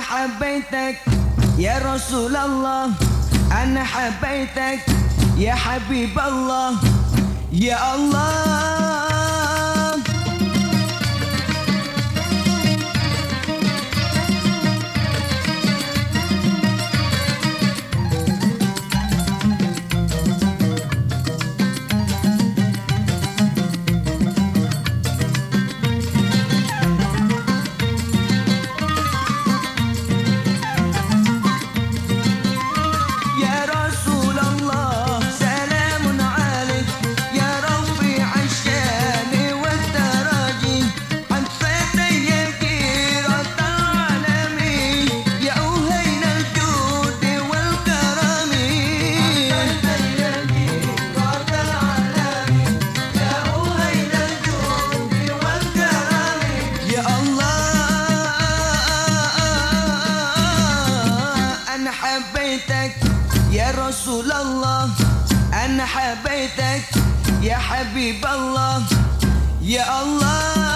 حبيتك يا رسول الله. أنا حبيتك يا حبيب الله. يا الله. أنا حبيتك يا رسول الله. أنا حبيتك يا حبيب الله. يا الله.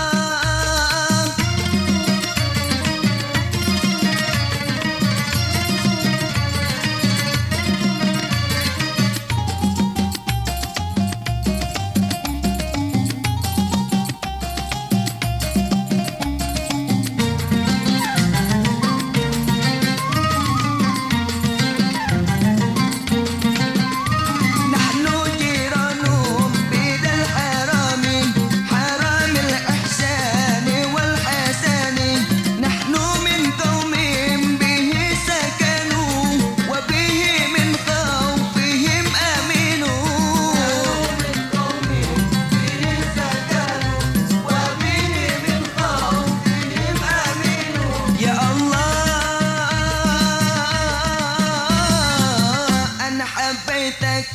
حبيتك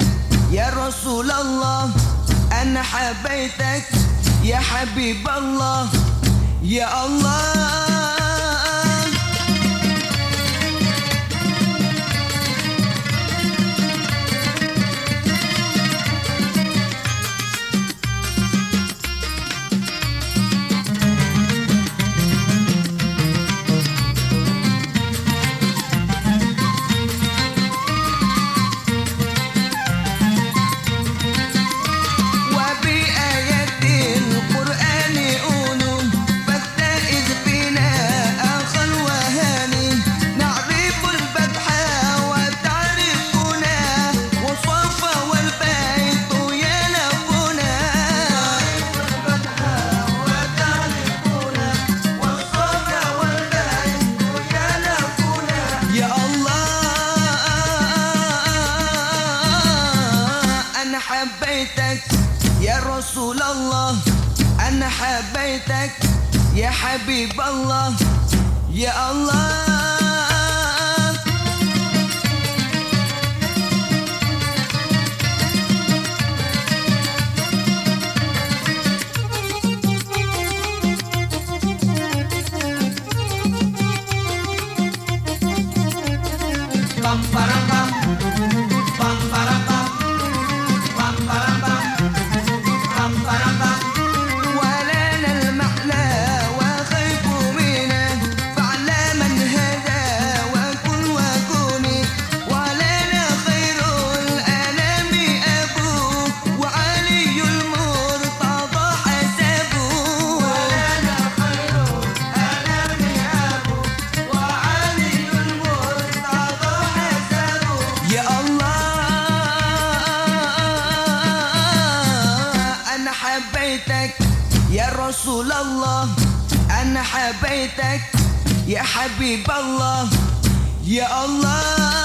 يا رسول الله. أنا حبيتك يا حبيب الله. يا الله. يا رسول الله أنا حبيتك. يا حبيب الله يا الله. رسول الله. أنا حبيتك يا حبيب الله. يا الله.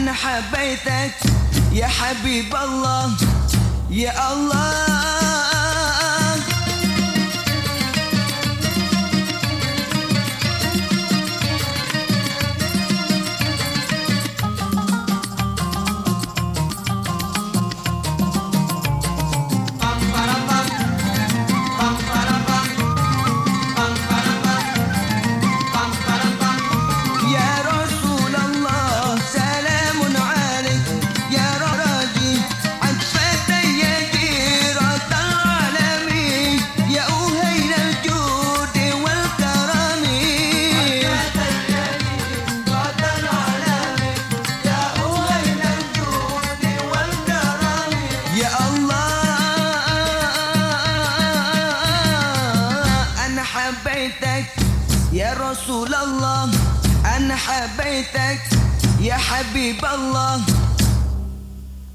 أنا حبيتك. يا حبيب الله يا الله. رسول الله أنا حبيتك يا حبيب الله.